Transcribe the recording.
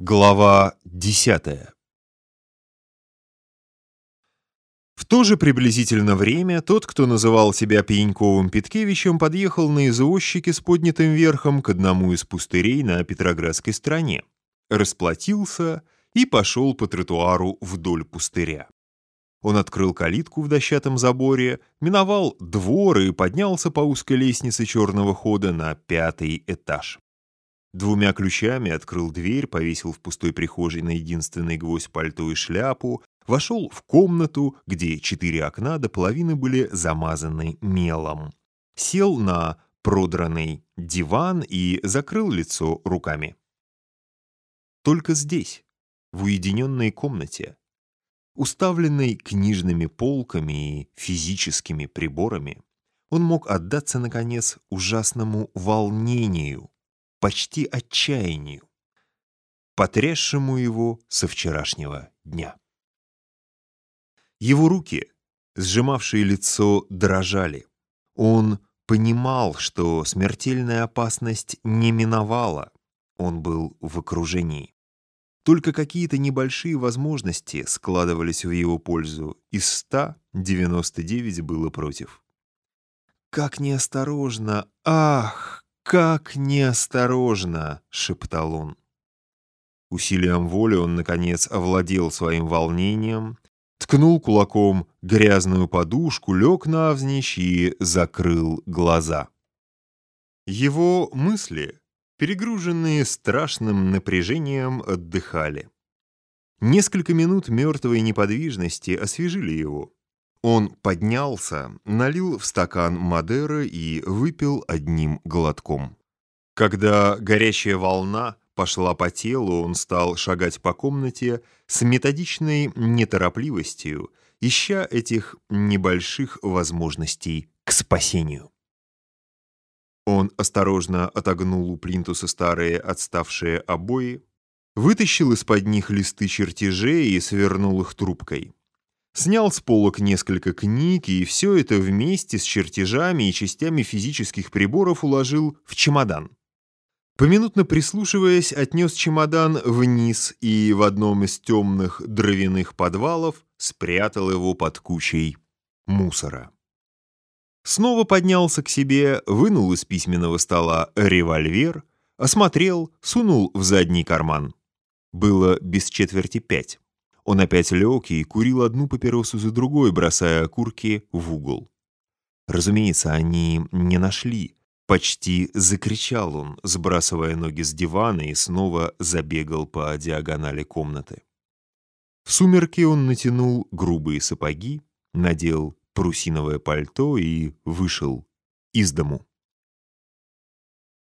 Глава десятая В то же приблизительно время тот, кто называл себя Пьяньковым Петкевичем, подъехал на извозчике с поднятым верхом к одному из пустырей на Петроградской стороне, расплатился и пошел по тротуару вдоль пустыря. Он открыл калитку в дощатом заборе, миновал двор и поднялся по узкой лестнице черного хода на пятый этаж. Двумя ключами открыл дверь, повесил в пустой прихожей на единственный гвоздь пальто и шляпу, вошел в комнату, где четыре окна до половины были замазаны мелом. Сел на продранный диван и закрыл лицо руками. Только здесь, в уединенной комнате, уставленной книжными полками и физическими приборами, он мог отдаться, наконец, ужасному волнению, почти отчаянию, потрясшему его со вчерашнего дня. Его руки, сжимавшие лицо, дрожали. Он понимал, что смертельная опасность не миновала. Он был в окружении. Только какие-то небольшие возможности складывались в его пользу. Из ста девяносто девять было против. «Как неосторожно! Ах, как неосторожно!» — шептал он. Усилием воли он, наконец, овладел своим волнением, ткнул кулаком грязную подушку, лег навзничь и закрыл глаза. Его мысли, перегруженные страшным напряжением, отдыхали. Несколько минут мертвой неподвижности освежили его. Он поднялся, налил в стакан Мадера и выпил одним глотком. Когда горячая волна пошла по телу, он стал шагать по комнате с методичной неторопливостью, ища этих небольших возможностей к спасению. Он осторожно отогнул у плинтуса старые отставшие обои, вытащил из-под них листы чертежей и свернул их трубкой. Снял с полок несколько книг и все это вместе с чертежами и частями физических приборов уложил в чемодан. Поминутно прислушиваясь, отнес чемодан вниз и в одном из темных дровяных подвалов спрятал его под кучей мусора. Снова поднялся к себе, вынул из письменного стола револьвер, осмотрел, сунул в задний карман. Было без четверти пять. Он опять лег и курил одну папиросу за другой, бросая окурки в угол. Разумеется, они не нашли Почти закричал он, сбрасывая ноги с дивана и снова забегал по диагонали комнаты. В сумерки он натянул грубые сапоги, надел прусиновое пальто и вышел из дому.